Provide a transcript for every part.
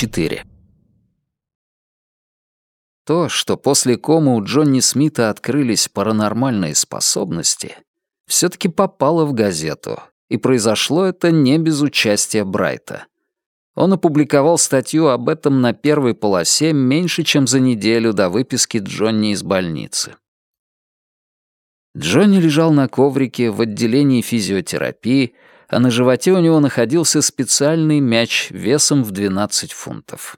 24. То, что после комы у Джонни Смита открылись паранормальные способности, все-таки попало в газету, и произошло это не без участия Брайта. Он опубликовал статью об этом на первой полосе меньше, чем за неделю до выписки Джонни из больницы. Джонни лежал на коврике в отделении физиотерапии, а на животе у него находился специальный мяч весом в 12 фунтов.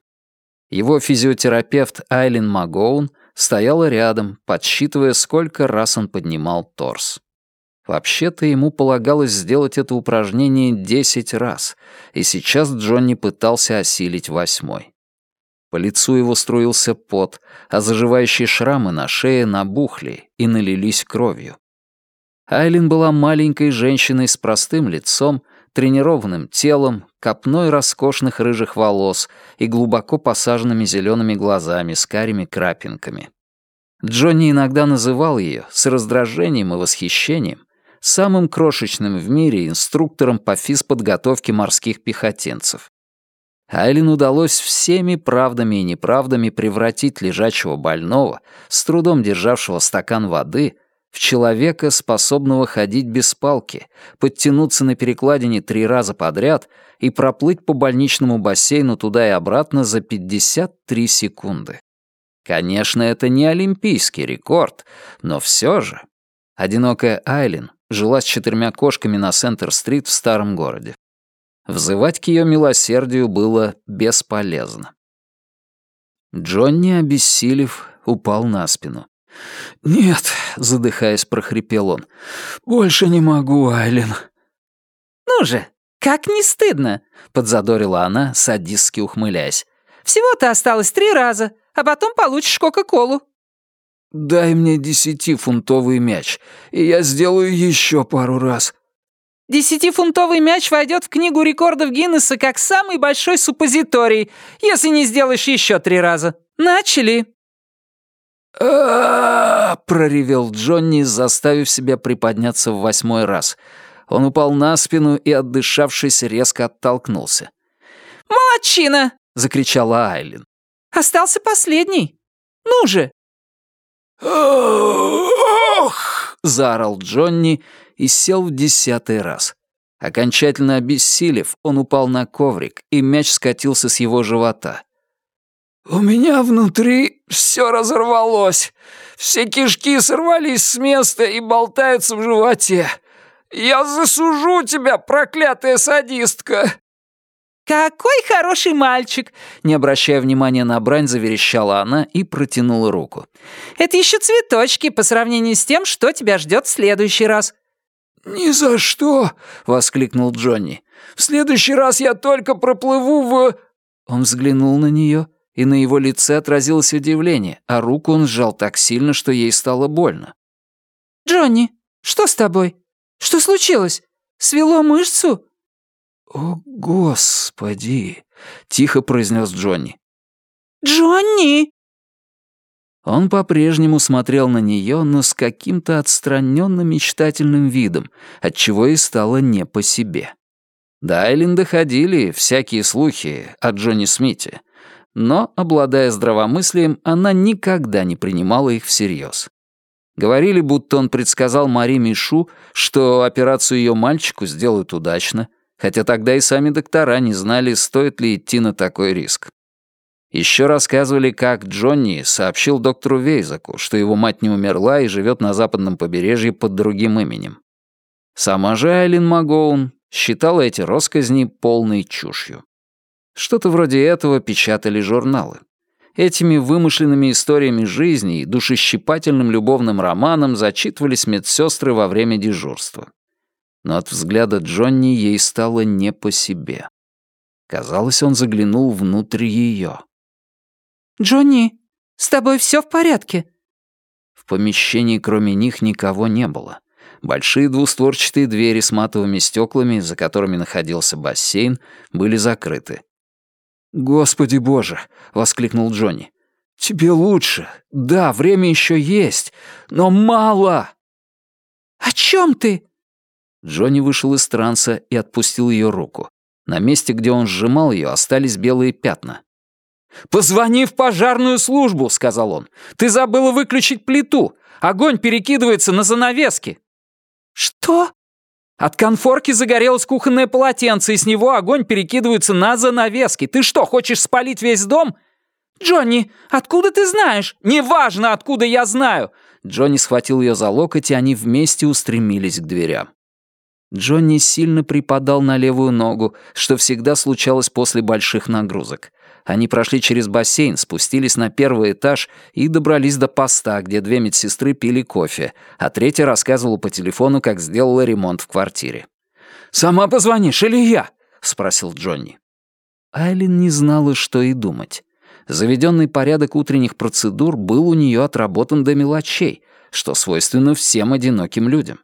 Его физиотерапевт Айлин Магоун стояла рядом, подсчитывая, сколько раз он поднимал торс. Вообще-то ему полагалось сделать это упражнение 10 раз, и сейчас Джонни пытался осилить восьмой. По лицу его струился пот, а заживающие шрамы на шее набухли и налились кровью. Айлин была маленькой женщиной с простым лицом, тренированным телом, копной роскошных рыжих волос и глубоко посаженными зелеными глазами с карими крапинками. Джонни иногда называл ее с раздражением и восхищением самым крошечным в мире инструктором по физподготовке морских пехотинцев. Айлин удалось всеми правдами и неправдами превратить лежачего больного, с трудом державшего стакан воды, в человека, способного ходить без палки, подтянуться на перекладине три раза подряд и проплыть по больничному бассейну туда и обратно за 53 секунды. Конечно, это не олимпийский рекорд, но все же. Одинокая Айлин жила с четырьмя кошками на Сентер-стрит в старом городе. Взывать к ее милосердию было бесполезно. Джонни, обессилев, упал на спину. «Нет», — задыхаясь, прохрипел он, — «больше не могу, Айлин». «Ну же, как не стыдно», — подзадорила она, садистски ухмыляясь. «Всего-то осталось три раза, а потом получишь Кока-Колу». «Дай мне десятифунтовый мяч, и я сделаю еще пару раз». «Десятифунтовый мяч войдет в книгу рекордов Гиннесса как самый большой суппозиторий, если не сделаешь еще три раза. Начали!» Проревел Джонни, заставив себя приподняться в восьмой раз. Он упал на спину и, отдышавшись, резко оттолкнулся. «Молодчина!» — закричала Айлин. «Остался последний. Ну же!» «Ох!» — заорал Джонни и сел в десятый раз. Окончательно обессилев, он упал на коврик, и мяч скатился с его живота. «У меня внутри все разорвалось. Все кишки сорвались с места и болтаются в животе. Я засужу тебя, проклятая садистка!» «Какой хороший мальчик!» Не обращая внимания на брань, заверещала она и протянула руку. «Это еще цветочки по сравнению с тем, что тебя ждет в следующий раз». «Ни за что!» — воскликнул Джонни. «В следующий раз я только проплыву в...» Он взглянул на нее и на его лице отразилось удивление, а руку он сжал так сильно, что ей стало больно. «Джонни, что с тобой? Что случилось? Свело мышцу?» «О, Господи!» — тихо произнес Джонни. «Джонни!» Он по-прежнему смотрел на нее, но с каким-то отстраненно мечтательным видом, отчего и стало не по себе. До Айлин доходили всякие слухи о Джонни Смите — но, обладая здравомыслием, она никогда не принимала их всерьез. Говорили, будто он предсказал Мари Мишу, что операцию ее мальчику сделают удачно, хотя тогда и сами доктора не знали, стоит ли идти на такой риск. Еще рассказывали, как Джонни сообщил доктору Вейзаку, что его мать не умерла и живет на западном побережье под другим именем. Сама же Айлин Магоун считала эти росказни полной чушью. Что-то вроде этого печатали журналы. Этими вымышленными историями жизни и душещипательным любовным романом зачитывались медсестры во время дежурства. Но от взгляда Джонни ей стало не по себе. Казалось, он заглянул внутрь ее. «Джонни, с тобой все в порядке?» В помещении кроме них никого не было. Большие двустворчатые двери с матовыми стеклами, за которыми находился бассейн, были закрыты. «Господи боже!» — воскликнул Джонни. «Тебе лучше. Да, время еще есть, но мало!» «О чем ты?» Джонни вышел из транса и отпустил ее руку. На месте, где он сжимал ее, остались белые пятна. «Позвони в пожарную службу», — сказал он. «Ты забыла выключить плиту. Огонь перекидывается на занавески». «Что?» От конфорки загорелось кухонное полотенце, и с него огонь перекидывается на занавески. Ты что, хочешь спалить весь дом? «Джонни, откуда ты знаешь?» «Неважно, откуда я знаю!» Джонни схватил ее за локоть, и они вместе устремились к дверям. Джонни сильно припадал на левую ногу, что всегда случалось после больших нагрузок. Они прошли через бассейн, спустились на первый этаж и добрались до поста, где две медсестры пили кофе, а третья рассказывала по телефону, как сделала ремонт в квартире. «Сама позвонишь или я?» — спросил Джонни. Айлин не знала, что и думать. Заведенный порядок утренних процедур был у нее отработан до мелочей, что свойственно всем одиноким людям.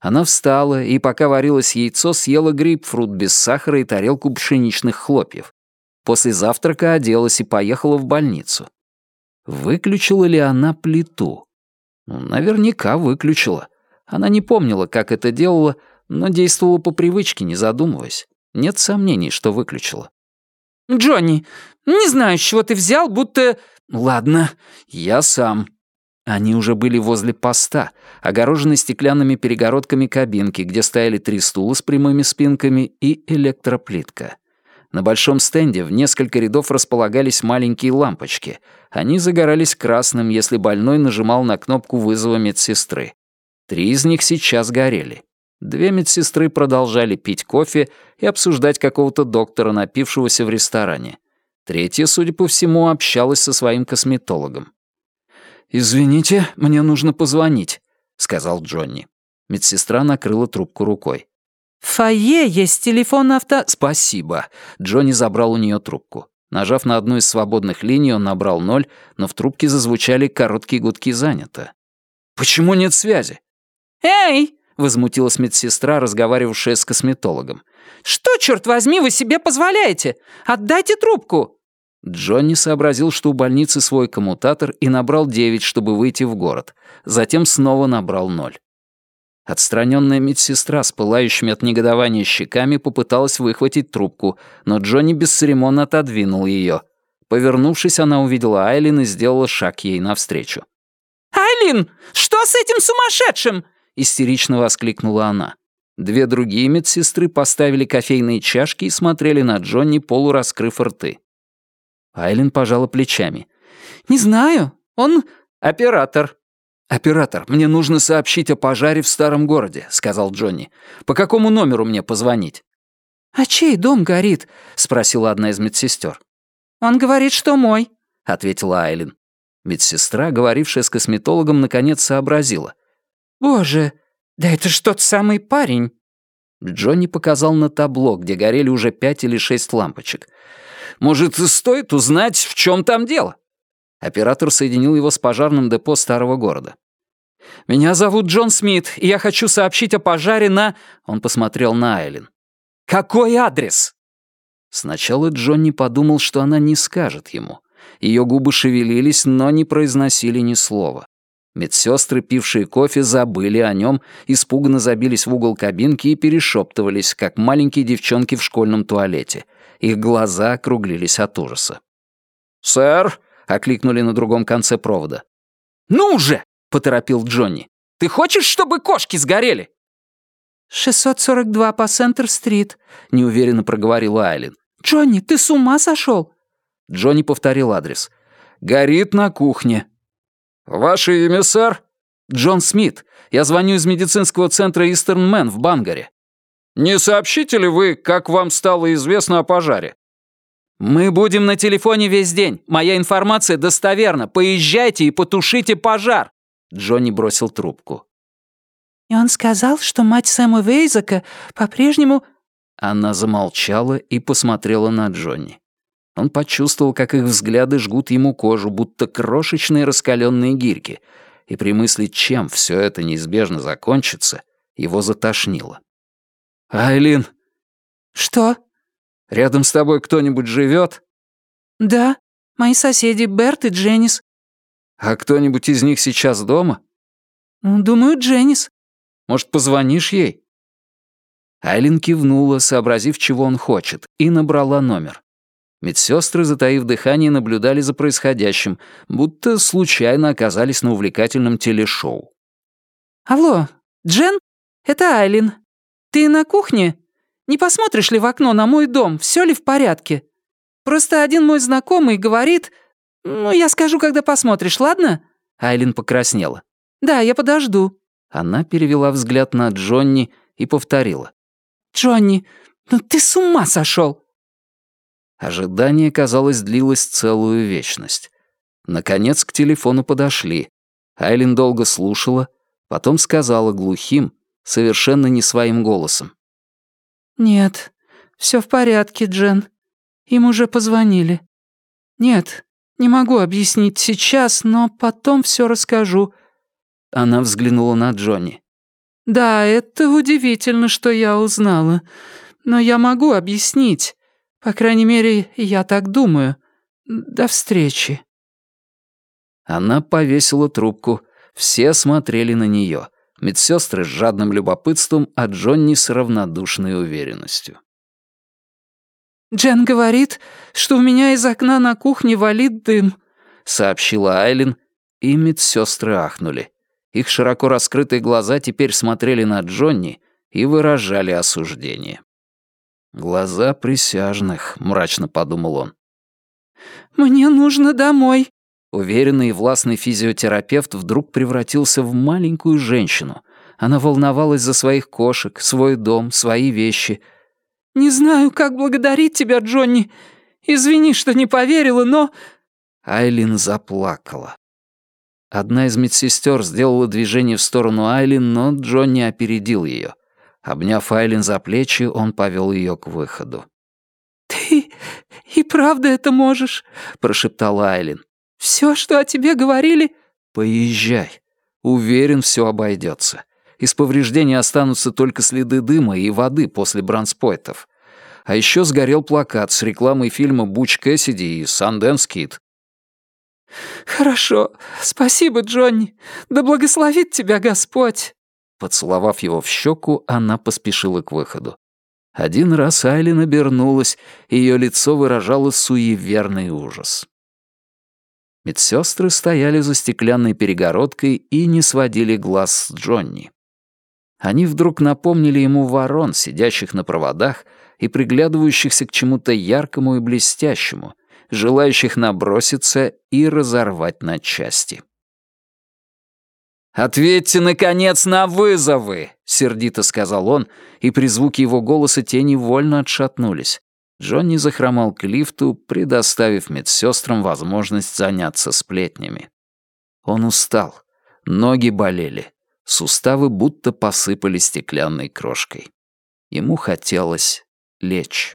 Она встала и, пока варилось яйцо, съела грейпфрут без сахара и тарелку пшеничных хлопьев. После завтрака оделась и поехала в больницу. Выключила ли она плиту? Наверняка выключила. Она не помнила, как это делала, но действовала по привычке, не задумываясь. Нет сомнений, что выключила. «Джонни, не знаю, с чего ты взял, будто...» «Ладно, я сам». Они уже были возле поста, огороженной стеклянными перегородками кабинки, где стояли три стула с прямыми спинками и электроплитка. На большом стенде в несколько рядов располагались маленькие лампочки. Они загорались красным, если больной нажимал на кнопку вызова медсестры. Три из них сейчас горели. Две медсестры продолжали пить кофе и обсуждать какого-то доктора, напившегося в ресторане. Третья, судя по всему, общалась со своим косметологом. «Извините, мне нужно позвонить», — сказал Джонни. Медсестра накрыла трубку рукой. «В фойе есть телефон авто...» «Спасибо». Джонни забрал у нее трубку. Нажав на одну из свободных линий, он набрал ноль, но в трубке зазвучали короткие гудки «занято». «Почему нет связи?» «Эй!» — возмутилась медсестра, разговаривавшая с косметологом. «Что, черт возьми, вы себе позволяете? Отдайте трубку!» Джонни сообразил, что у больницы свой коммутатор, и набрал 9, чтобы выйти в город. Затем снова набрал 0. Отстраненная медсестра с пылающими от негодования щеками попыталась выхватить трубку, но Джонни бесцеремонно отодвинул ее. Повернувшись, она увидела Айлин и сделала шаг ей навстречу. «Айлин, что с этим сумасшедшим?» — истерично воскликнула она. Две другие медсестры поставили кофейные чашки и смотрели на Джонни, полураскрыв рты. Айлин пожала плечами. «Не знаю. Он оператор». «Оператор, мне нужно сообщить о пожаре в старом городе», — сказал Джонни. «По какому номеру мне позвонить?» «А чей дом горит?» — спросила одна из медсестер. «Он говорит, что мой», — ответила Айлин. Медсестра, говорившая с косметологом, наконец сообразила. «Боже, да это ж тот самый парень». Джонни показал на табло, где горели уже пять или шесть лампочек. Может, стоит узнать, в чем там дело?» Оператор соединил его с пожарным депо старого города. «Меня зовут Джон Смит, и я хочу сообщить о пожаре на...» Он посмотрел на Айлин. «Какой адрес?» Сначала Джонни подумал, что она не скажет ему. Ее губы шевелились, но не произносили ни слова. Медсестры, пившие кофе, забыли о нем, испуганно забились в угол кабинки и перешептывались, как маленькие девчонки в школьном туалете — их глаза округлились от ужаса. «Сэр!» — окликнули на другом конце провода. «Ну же!» — поторопил Джонни. «Ты хочешь, чтобы кошки сгорели?» «642 по Сентер-стрит», — неуверенно проговорила Айлин. «Джонни, ты с ума сошел?» Джонни повторил адрес. «Горит на кухне». «Ваше имя, сэр?» «Джон Смит. Я звоню из медицинского центра Истерн Мэн в Бангаре». Не сообщите ли вы, как вам стало известно о пожаре?» «Мы будем на телефоне весь день. Моя информация достоверна. Поезжайте и потушите пожар!» Джонни бросил трубку. «И он сказал, что мать Сэма Вейзака по-прежнему...» Она замолчала и посмотрела на Джонни. Он почувствовал, как их взгляды жгут ему кожу, будто крошечные раскаленные гирьки, и при мысли, чем все это неизбежно закончится, его затошнило. «Айлин!» «Что?» «Рядом с тобой кто-нибудь живет? «Да, мои соседи Берт и Дженнис». «А кто-нибудь из них сейчас дома?» «Думаю, Дженнис». «Может, позвонишь ей?» Айлин кивнула, сообразив, чего он хочет, и набрала номер. Медсестры, затаив дыхание, наблюдали за происходящим, будто случайно оказались на увлекательном телешоу. «Алло, Джен? Это Айлин. Ты на кухне? Не посмотришь ли в окно на мой дом, все ли в порядке? Просто один мой знакомый говорит... Ну, я скажу, когда посмотришь, ладно?» Айлин покраснела. «Да, я подожду». Она перевела взгляд на Джонни и повторила. «Джонни, ну ты с ума сошел!» Ожидание, казалось, длилось целую вечность. Наконец к телефону подошли. Айлин долго слушала, потом сказала глухим, совершенно не своим голосом. «Нет, все в порядке, Джен. Им уже позвонили. Нет, не могу объяснить сейчас, но потом все расскажу». Она взглянула на Джонни. «Да, это удивительно, что я узнала. Но я могу объяснить. По крайней мере, я так думаю. До встречи». Она повесила трубку. Все смотрели на нее. Медсестры с жадным любопытством, а Джонни с равнодушной уверенностью. «Джен говорит, что у меня из окна на кухне валит дым», — сообщила Айлин, и медсестры ахнули. Их широко раскрытые глаза теперь смотрели на Джонни и выражали осуждение. «Глаза присяжных», — мрачно подумал он. «Мне нужно домой». Уверенный и властный физиотерапевт вдруг превратился в маленькую женщину. Она волновалась за своих кошек, свой дом, свои вещи. «Не знаю, как благодарить тебя, Джонни. Извини, что не поверила, но...» Айлин заплакала. Одна из медсестер сделала движение в сторону Айлин, но Джонни опередил ее. Обняв Айлин за плечи, он повел ее к выходу. «Ты и правда это можешь?» — прошептала Айлин. «Все, что о тебе говорили...» «Поезжай. Уверен, все обойдется. Из повреждений останутся только следы дыма и воды после бранспойтов. А еще сгорел плакат с рекламой фильма «Буч Кэссиди» и «Санденс Кит». «Хорошо. Спасибо, Джонни. Да благословит тебя Господь». Поцеловав его в щеку, она поспешила к выходу. Один раз Айлин обернулась, и ее лицо выражало суеверный ужас. Медсестры стояли за стеклянной перегородкой и не сводили глаз с Джонни. Они вдруг напомнили ему ворон, сидящих на проводах и приглядывающихся к чему-то яркому и блестящему, желающих наброситься и разорвать на части. «Ответьте, наконец, на вызовы!» — сердито сказал он, и при звуке его голоса тени вольно отшатнулись. Джонни захромал к лифту, предоставив медсестрам возможность заняться сплетнями. Он устал, ноги болели, суставы будто посыпали стеклянной крошкой. Ему хотелось лечь.